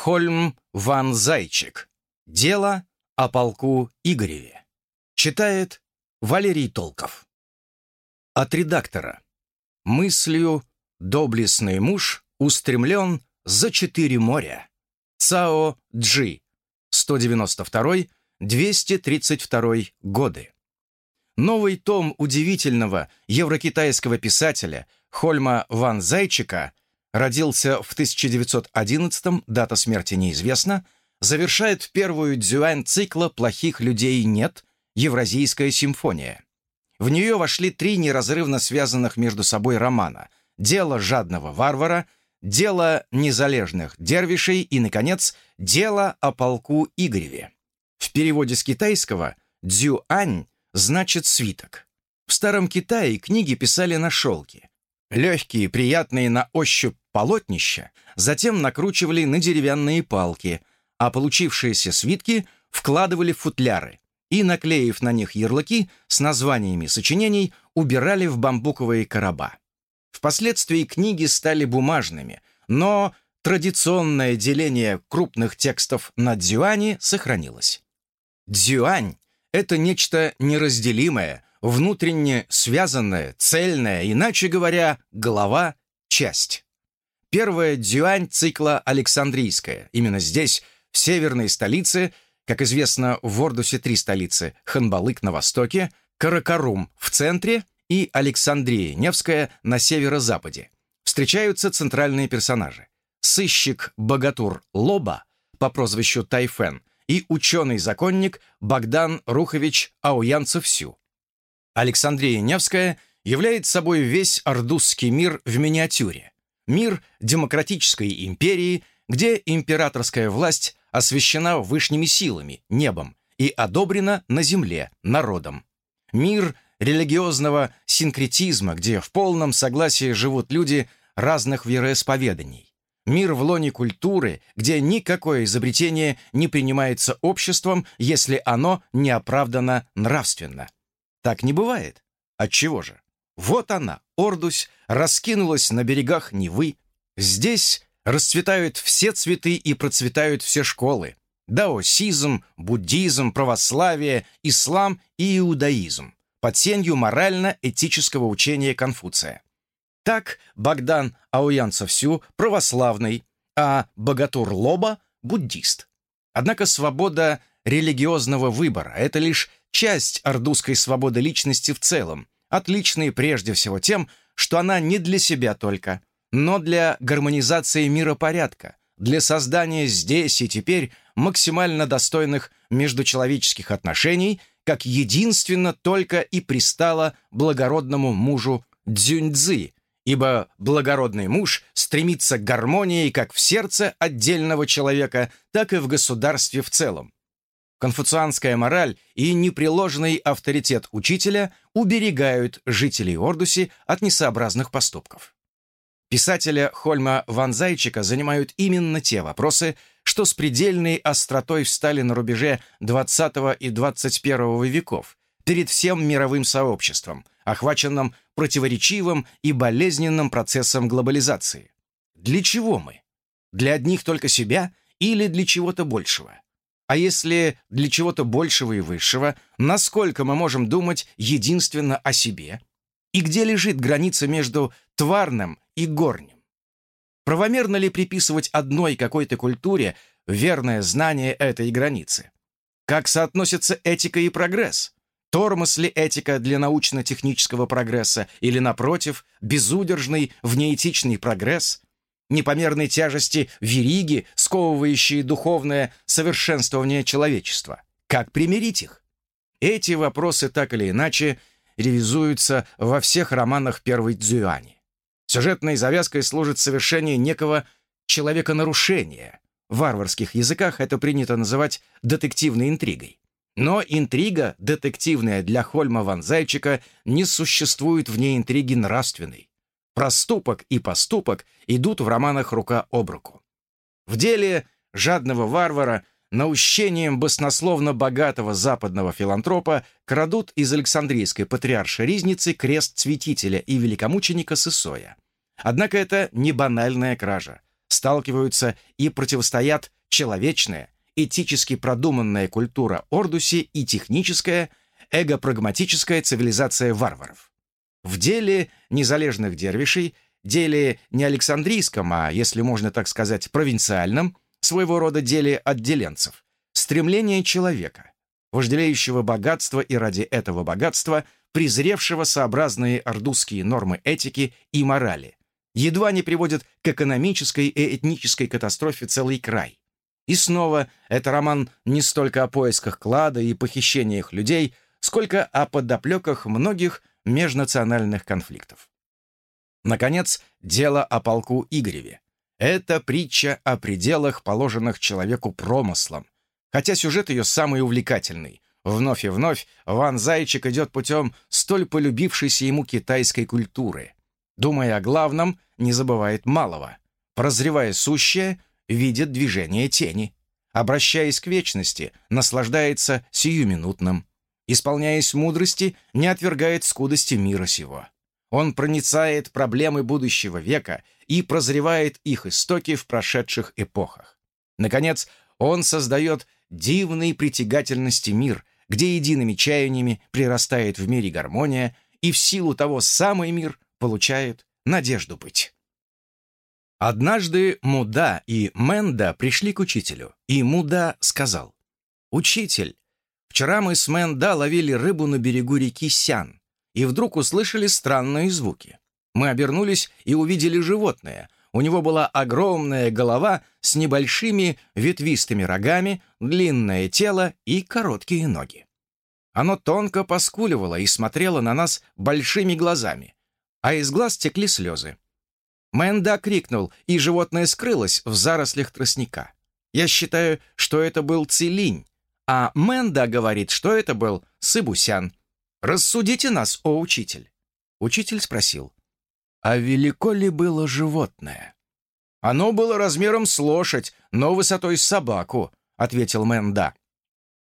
Хольм Ван Зайчик. Дело о полку Игореве. Читает Валерий Толков. От редактора. Мыслью доблестный муж устремлен за четыре моря. Цао Джи. 192-232 годы. Новый том удивительного еврокитайского писателя Хольма Ван Зайчика родился в 1911 дата смерти неизвестна, завершает первую дзюань цикла «Плохих людей нет» Евразийская симфония. В нее вошли три неразрывно связанных между собой романа «Дело жадного варвара», «Дело незалежных дервишей» и, наконец, «Дело о полку Игореве». В переводе с китайского «дзюань» значит «свиток». В Старом Китае книги писали на шелке. Легкие, приятные на ощупь полотнища затем накручивали на деревянные палки, а получившиеся свитки вкладывали в футляры и, наклеив на них ярлыки с названиями сочинений, убирали в бамбуковые короба. Впоследствии книги стали бумажными, но традиционное деление крупных текстов на дзюани сохранилось. Дзюань — это нечто неразделимое, внутренне связанное, цельное, иначе говоря, голова — часть. Первая дзюань цикла Александрийская. Именно здесь, в северной столице, как известно, в Ордусе три столицы — Ханбалык на востоке, Каракарум в центре и Александрия Невская на северо-западе. Встречаются центральные персонажи. Сыщик Богатур Лоба по прозвищу Тайфен и ученый-законник Богдан Рухович Ауянцев-Сю. Александрия Невская является собой весь ордузский мир в миниатюре. Мир демократической империи, где императорская власть освящена вышними силами, небом, и одобрена на земле, народом. Мир религиозного синкретизма, где в полном согласии живут люди разных вероисповеданий. Мир в лоне культуры, где никакое изобретение не принимается обществом, если оно не оправдано нравственно. Так не бывает. Отчего же? Вот она, Ордусь, раскинулась на берегах Невы. Здесь расцветают все цветы и процветают все школы. Даосизм, буддизм, православие, ислам и иудаизм под сенью морально-этического учения Конфуция. Так Богдан Ауянцев-Сю православный, а Богатур Лоба – буддист. Однако свобода религиозного выбора – это лишь часть ордузской свободы личности в целом, отличной прежде всего тем, что она не для себя только, но для гармонизации миропорядка, для создания здесь и теперь максимально достойных междучеловеческих отношений, как единственно только и пристало благородному мужу Дзюньцзы, ибо благородный муж стремится к гармонии как в сердце отдельного человека, так и в государстве в целом. Конфуцианская мораль и непреложный авторитет учителя уберегают жителей Ордуси от несообразных поступков. Писателя Хольма Ван Зайчика занимают именно те вопросы, что с предельной остротой встали на рубеже XX и XXI веков перед всем мировым сообществом, охваченным противоречивым и болезненным процессом глобализации. Для чего мы? Для одних только себя или для чего-то большего? А если для чего-то большего и высшего, насколько мы можем думать единственно о себе? И где лежит граница между тварным и горним? Правомерно ли приписывать одной какой-то культуре верное знание этой границы? Как соотносятся этика и прогресс? Тормоз ли этика для научно-технического прогресса или, напротив, безудержный внеэтичный прогресс – непомерной тяжести вериги, сковывающие духовное совершенствование человечества. Как примирить их? Эти вопросы так или иначе ревизуются во всех романах первой Цзюани. Сюжетной завязкой служит совершение некого человеконарушения. В варварских языках это принято называть детективной интригой. Но интрига, детективная для Хольма Ван Зайчика, не существует вне интриги нравственной. Проступок и поступок идут в романах рука об руку. В деле жадного варвара наущением баснословно богатого западного филантропа крадут из Александрийской патриаршей Ризницы крест святителя и великомученика Сысоя. Однако это не банальная кража. сталкиваются и противостоят человечная, этически продуманная культура Ордуси и техническая, эго-прагматическая цивилизация варваров. В деле незалежных дервишей, деле не Александрийском, а, если можно так сказать, провинциальном, своего рода деле отделенцев, стремление человека, вожделеющего богатства и ради этого богатства презревшего сообразные ордузские нормы этики и морали, едва не приводит к экономической и этнической катастрофе целый край. И снова это роман не столько о поисках клада и похищениях людей, сколько о подоплеках многих межнациональных конфликтов. Наконец, дело о полку Игореве. Это притча о пределах, положенных человеку промыслом, хотя сюжет ее самый увлекательный. Вновь и вновь Ван Зайчик идет путем столь полюбившейся ему китайской культуры. Думая о главном, не забывает малого. Прозревая сущее, видит движение тени. Обращаясь к вечности, наслаждается сиюминутным. Исполняясь мудрости, не отвергает скудости мира сего. Он проницает проблемы будущего века и прозревает их истоки в прошедших эпохах. Наконец, он создает дивной притягательности мир, где едиными чаяниями прирастает в мире гармония, и в силу того самый мир получает надежду быть. Однажды Муда и Менда пришли к учителю, и Муда сказал, «Учитель, вчера мы с Менда ловили рыбу на берегу реки Сян, и вдруг услышали странные звуки. Мы обернулись и увидели животное, у него была огромная голова с небольшими ветвистыми рогами, длинное тело и короткие ноги. Оно тонко поскуливало и смотрело на нас большими глазами, а из глаз текли слезы. Мэнда крикнул, и животное скрылось в зарослях тростника. Я считаю, что это был Цилинь, а Мэнда говорит, что это был Сыбусян. «Рассудите нас, о учитель!» Учитель спросил, а велико ли было животное? Оно было размером с лошадь, но высотой с собаку, ответил Мэнда.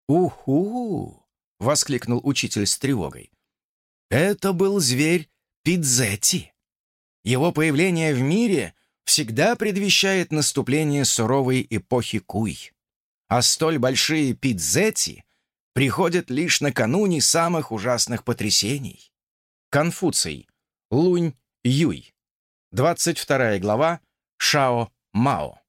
«Уху!» — воскликнул учитель с тревогой. «Это был зверь Пидзетти. Его появление в мире всегда предвещает наступление суровой эпохи Куй. А столь большие Пидзетти приходят лишь накануне самых ужасных потрясений». Конфуций. Лунь Юй. 22 глава. Шао Мао.